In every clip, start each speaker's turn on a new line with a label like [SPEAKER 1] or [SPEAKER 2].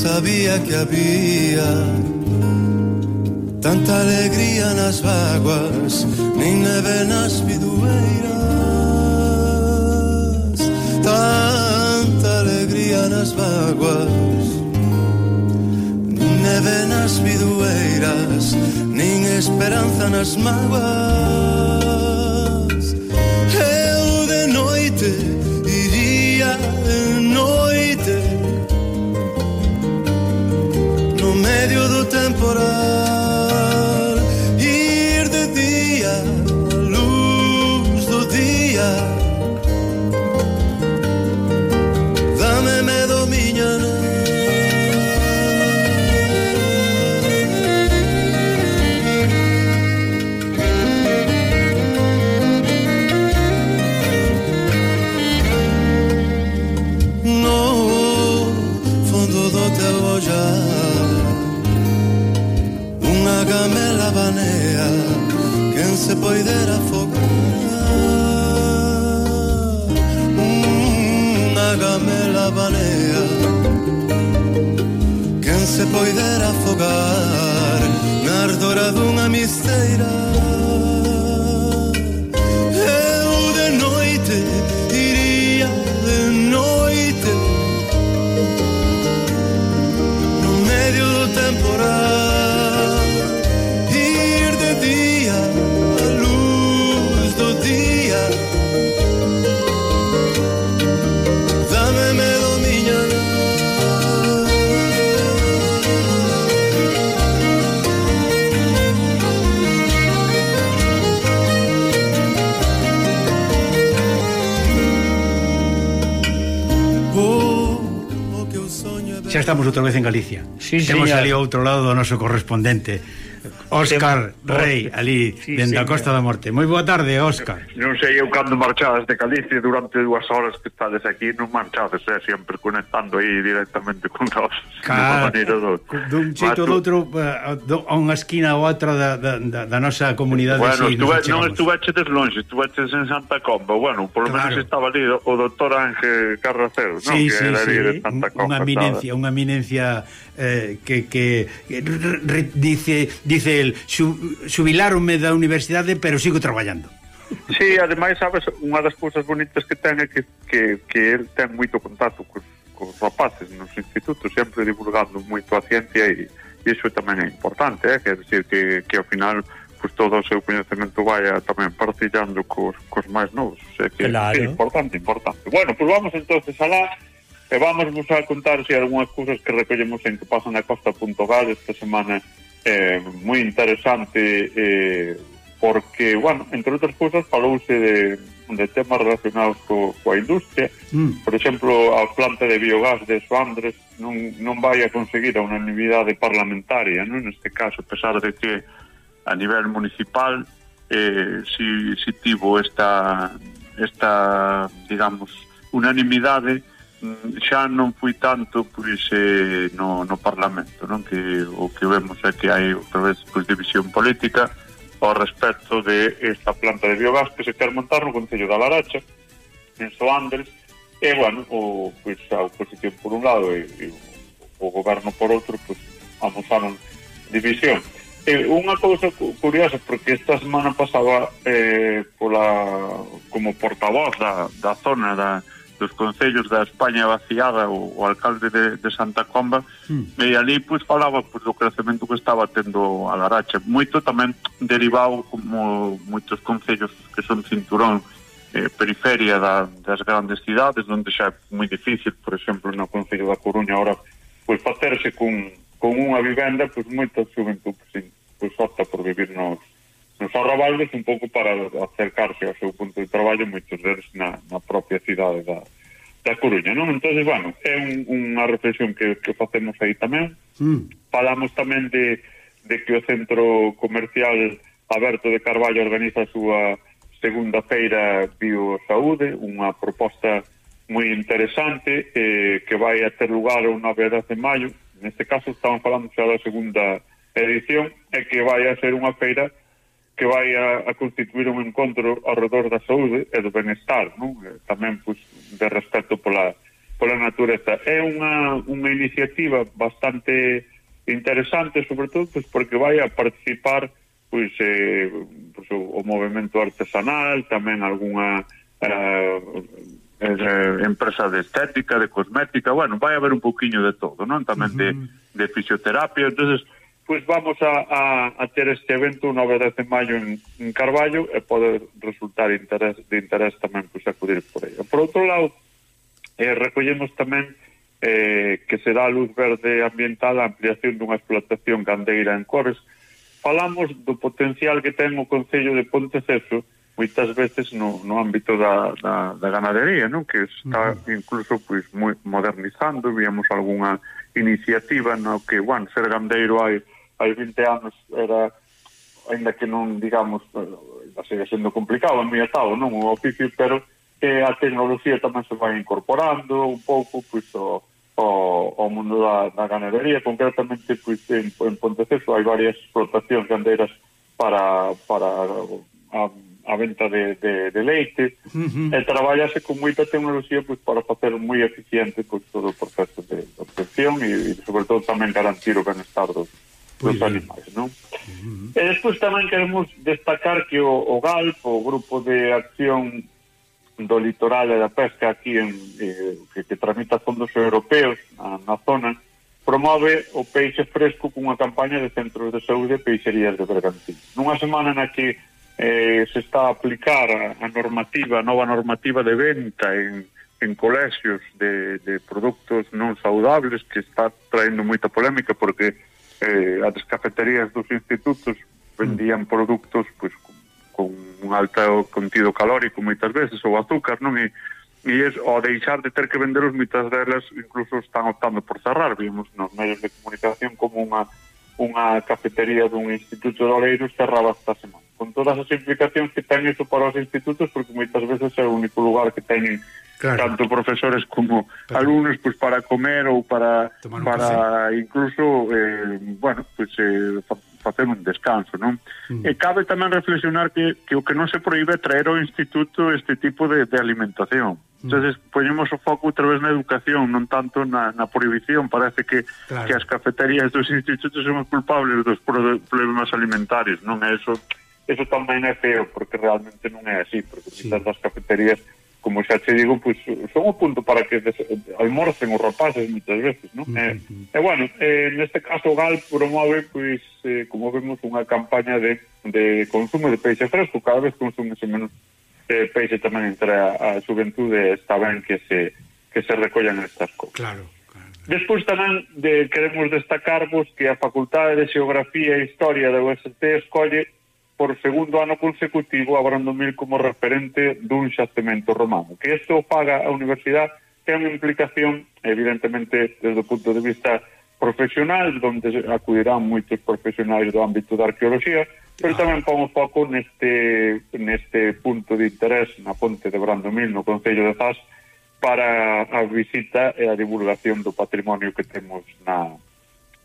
[SPEAKER 1] sabía que había tanta alegría nas vaguas, nin neve nas bidueiras, tanta alegría nas vaguas, nin neve nas bidueiras, nin esperanza nas maguas. era fogata, una gamela balea, quen se poidera afogar na ardora dunha misteira.
[SPEAKER 2] Xa estamos outra vez en Galicia.
[SPEAKER 3] Sí,
[SPEAKER 2] Temos
[SPEAKER 3] señor.
[SPEAKER 2] ali outro lado do noso correspondente Óscar Rey, ali,
[SPEAKER 3] sí,
[SPEAKER 2] dende a Costa da Morte. Moi boa tarde, Óscar.
[SPEAKER 4] Non sei eu cando marchadas de Galicia durante dúas horas que estades aquí, non marchades, eh, sempre conectando aí directamente con nós. Claro, do...
[SPEAKER 2] dun xeito eh, do outro, a unha esquina ou outra da, da, da, da nosa comunidade.
[SPEAKER 4] Bueno,
[SPEAKER 2] sí,
[SPEAKER 4] estuve, non estuveches longe, estuveches en Santa Comba. Bueno, por lo
[SPEAKER 2] claro.
[SPEAKER 4] menos estaba ali o doctor Ángel Carraceu, sí, non?
[SPEAKER 2] Sí,
[SPEAKER 4] que era sí, de Santa Comba.
[SPEAKER 2] Unha eminencia, unha eminencia eh, que, que, eh, que re, dice dice el, xubiláronme da universidade, pero sigo traballando.
[SPEAKER 4] Sí, ademais, sabes, unha das cousas bonitas que ten é que, que, que el ten moito contacto cos, cos rapaces nos institutos, sempre divulgando moito a ciencia e, e iso tamén é importante, eh? quer dizer que, que ao final pues, todo o seu coñecemento vaya tamén partillando cos, cos máis novos, o sea que
[SPEAKER 3] claro.
[SPEAKER 4] é importante, importante. Bueno, pois pues vamos entonces a la e vamos a contar se algunhas cousas que recollemos en que pasan a costa.gal esta semana eh, moi interesante eh, porque, bueno, entre outras cousas falouse de, de temas relacionados co, coa industria
[SPEAKER 2] mm.
[SPEAKER 4] por exemplo, a planta de biogás de Soandres non, non vai a conseguir a unanimidade parlamentaria non? neste caso, a pesar de que a nivel municipal eh, si, si tivo esta esta, digamos, unanimidade Mm, xa non fui tanto pois eh, no, no Parlamento non? Que o que vemos é que hai outra vez pois, división política ao respecto de esta planta de biogás que se quer montar no Concello da Laracha en Soandres e bueno, o, pois, a oposición por un lado e, e o, o goberno por outro pois, amosaron división. Eh, unha cousa curiosa porque esta semana pasaba eh, pola, como portavoz da, da zona da, dos concellos da España vaciada o, o alcalde de, de Santa Comba
[SPEAKER 2] mm.
[SPEAKER 4] e ali pois, falaba pois, do crecemento que estaba tendo a Laracha moito tamén derivado como moitos concellos que son cinturón eh, periferia da, das grandes cidades onde xa é moi difícil por exemplo no Concello da Coruña ahora pois facerse con, con unha vivenda pois moita xuventud pois, pois opta por vivir nos no Farrabaldes un pouco para acercarse ao seu punto de traballo moitos deles na, na propia cidade da, da Coruña, non? Entón, bueno, é un, unha reflexión que, que facemos aí tamén.
[SPEAKER 2] Mm.
[SPEAKER 4] Falamos tamén de, de que o Centro Comercial Aberto de Carballo organiza a súa segunda feira Biosaúde, unha proposta moi interesante eh, que vai a ter lugar o 9 de maio. Neste caso, estamos falando xa da segunda edición e que vai a ser unha feira que vai a, a constituir un encontro ao redor da saúde e do benestar, non? tamén pois, de respeto pola, pola natureza. É unha, unha iniciativa bastante interesante, sobre todo pois, porque vai a participar pois, eh, pois, o, o movimento artesanal, tamén alguna eh, eh, empresa de estética, de cosmética, bueno, vai haber un poquinho de todo, non? Tamén uh -huh. de, de fisioterapia, entonces pois vamos a, a, a ter este evento o 9 de maio en, en Carballo e pode resultar interés, de interés tamén pois, acudir por ello. Por outro lado, eh, recollemos tamén eh, que se dá luz verde ambiental a ampliación dunha explotación candeira en Cores. Falamos do potencial que ten o Concello de Ponteceso moitas veces no, no ámbito da, da, da ganadería, non? que está uh -huh. incluso pois, moi modernizando, víamos algunha iniciativa no que, bueno, ser gandeiro hai hai 20 anos era ainda que non, digamos, eh, ainda segue sendo complicado, amiatado, non o oficio, pero que a tecnoloxía tamén se vai incorporando un pouco, pois, o, o, o mundo da, da ganadería, concretamente, pois, en, en Ponteceso hai varias explotacións gandeiras para, para a, a venta de, de, de leite uh -huh. e traballase con moita tecnoloxía pois, para facer moi eficiente pois, todo o proceso de obtención e, e sobre todo tamén garantir o benestar dos, pois dos animais, non? Uh -huh. E despois tamén queremos destacar que o, o GALP, o Grupo de Acción do Litoral e da Pesca aquí en, eh, que, que tramita fondos europeos na, na zona, promove o peixe fresco cunha campaña de centros de saúde e peixerías de Bergantín. Nunha semana na que eh, se está a aplicar a, a normativa, a nova normativa de venta en, en colexios de, de produtos non saudables que está traendo moita polémica porque eh, as cafeterías dos institutos vendían produtos pois, con un alto contido calórico moitas veces, ou azúcar, non? E, e es, ao deixar de ter que venderos moitas delas incluso están optando por cerrar vimos nos medios de comunicación como unha unha cafetería dun instituto de Oleiros cerraba esta semana con todas as implicacións que ten iso para os institutos porque moitas veces é o único lugar que teñen claro. tanto profesores como Pero... alumnos pues para comer ou para para café. incluso eh, bueno, pues eh, facer un descanso, non? Mm. E cabe tamén reflexionar que, que o que non se proíbe traer ao instituto este tipo de, de alimentación. Mm. entonces poñemos o foco outra vez na educación, non tanto na, na prohibición. Parece que, claro. que as cafeterías dos institutos son culpables dos problemas alimentarios, non é eso? Eso tamén é feo, porque realmente non é así, porque sí. das as cafeterías como xa che digo, pois, son o punto para que almorcen os rapaces moitas veces, non? Uh -huh. E, e bueno, eh, neste caso Gal promove, pois, eh, como vemos, unha campaña de, de consumo de peixe fresco, cada vez consumese menos eh, peixe tamén entre a, a xuventude, está ben que se, que se recollan estas cousas.
[SPEAKER 2] Claro. claro.
[SPEAKER 4] Despois tamén de, queremos destacarvos que a Facultade de Xeografía e Historia da UST escolle por segundo ano consecutivo a Brandomil como referente dun xacemento romano. Que isto paga a universidade ten unha implicación, evidentemente, desde o punto de vista profesional, donde acudirán moitos profesionais do ámbito da arqueoloxía, pero tamén pon un pouco neste, neste punto de interés na ponte de Brandomil, no Concello de Zas, para a visita e a divulgación do patrimonio que temos na,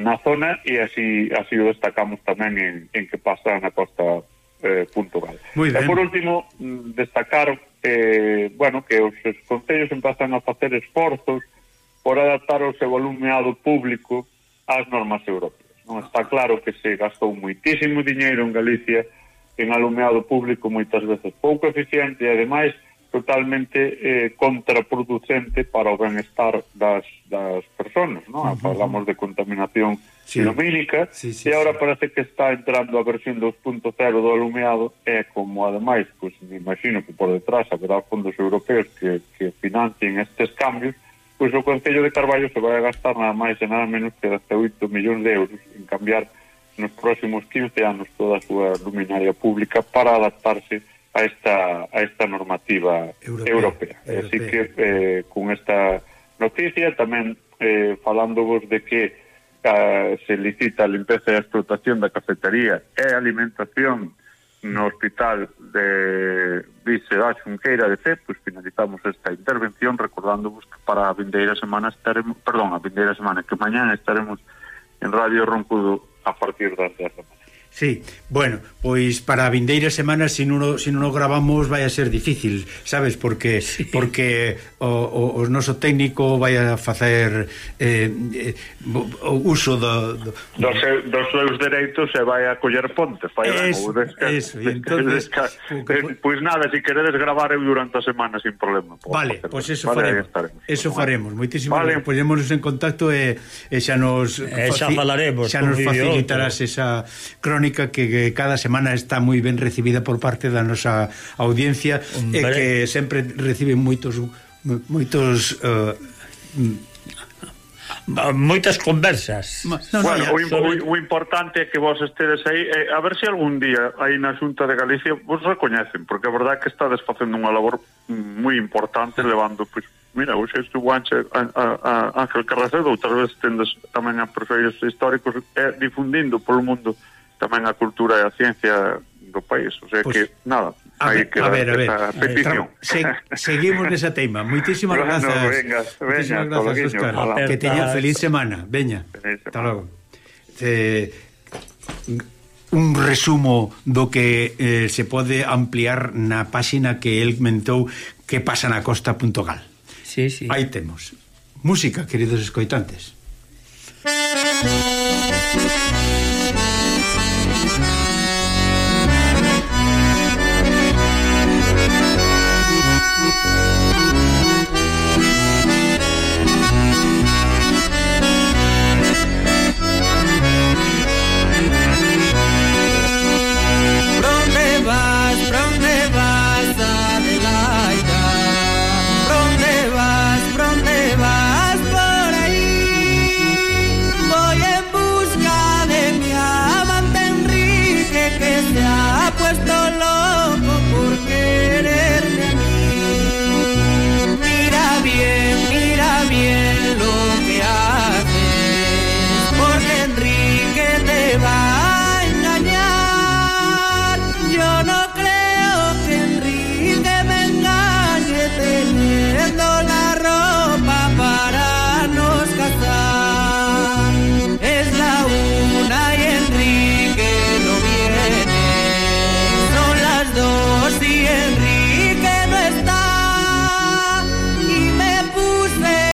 [SPEAKER 4] na zona e así así o destacamos tamén en, en que pasa na costa eh, Puntugal. E por último, mm, destacar eh, bueno, que os, concellos empazan a facer esforzos por adaptar o seu volumeado público ás normas europeas. Non está claro que se gastou moitísimo diñeiro en Galicia en alumeado público moitas veces pouco eficiente e ademais totalmente eh, contraproducente para o benestar das, das personas, ¿no? Uh -huh. Falamos de contaminación sí. lumínica sí, sí, e agora sí. parece que está entrando a versión 2.0 do alumeado e como ademais, pues, me imagino que por detrás haberá fondos europeos que, que financien estes cambios, pois pues, o Concello de Carballo se vai a gastar nada máis e nada menos que 8 millóns de euros en cambiar nos próximos 15 anos toda a súa luminaria pública para adaptarse a a esta a esta normativa europea. europea. europea. Así que eh, con esta noticia tamén eh, falándovos de que a, se licita a limpeza e a explotación da cafetería e alimentación no hospital de Vice da Xunqueira de Cep, pois finalizamos esta intervención recordándovos que para a vindeira semana estaremos, perdón, a vindeira semana que mañana estaremos en Radio Roncudo a partir das 10 da.
[SPEAKER 2] Sí, bueno, pois para a vindeira semana se non, o, se non o gravamos vai a ser difícil, sabes, porque sí. porque o, o, o noso técnico vai a facer eh, eh, o uso do, do...
[SPEAKER 4] Dos, seu, dos seus dereitos e vai a coller ponte fai
[SPEAKER 2] eso, a desca, eso, desca, entonces, desca,
[SPEAKER 4] eh, pois nada, se si queredes gravar eu durante a semana sin problema.
[SPEAKER 2] Pois vale, pois pues eso vale, faremos. Eso pois, faremos, moitísimo, vale. poñémonos en contacto e, e xa nos
[SPEAKER 3] e xa falaremos,
[SPEAKER 2] xa nos facilitarás esa crónica crónica que cada semana está moi ben recibida por parte da nosa audiencia Hombre. e que sempre reciben moitos moitos uh,
[SPEAKER 3] moitas conversas.
[SPEAKER 4] No, no, bueno, ya, o, sobre... o importante é que vos estedes aí, eh, a ver se algún día aí na Xunta de Galicia vos recoñecen, porque a verdade é que estades facendo unha labor moi importante levando pois, mira, hoxe estuvo Ángel, a, a, a Ángel Carracedo, outras veces tendes tamén a profeiros históricos eh, difundindo polo mundo tamén a cultura e a ciencia do país, o sea pues, que nada, a
[SPEAKER 2] aí ver, a ver, a ver, eh, petición. Se, seguimos nesa tema. Moitísimas bueno, grazas.
[SPEAKER 4] Venga, venga,
[SPEAKER 2] grazas, Óscar. Que teña feliz semana. Veña. Hasta logo. Te un resumo do que eh, se pode ampliar na páxina que el mentou que pasa na costa.gal.
[SPEAKER 3] Sí, sí.
[SPEAKER 2] Aí temos. Música, queridos escoitantes. Música